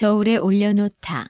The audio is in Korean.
저울에 올려놓다.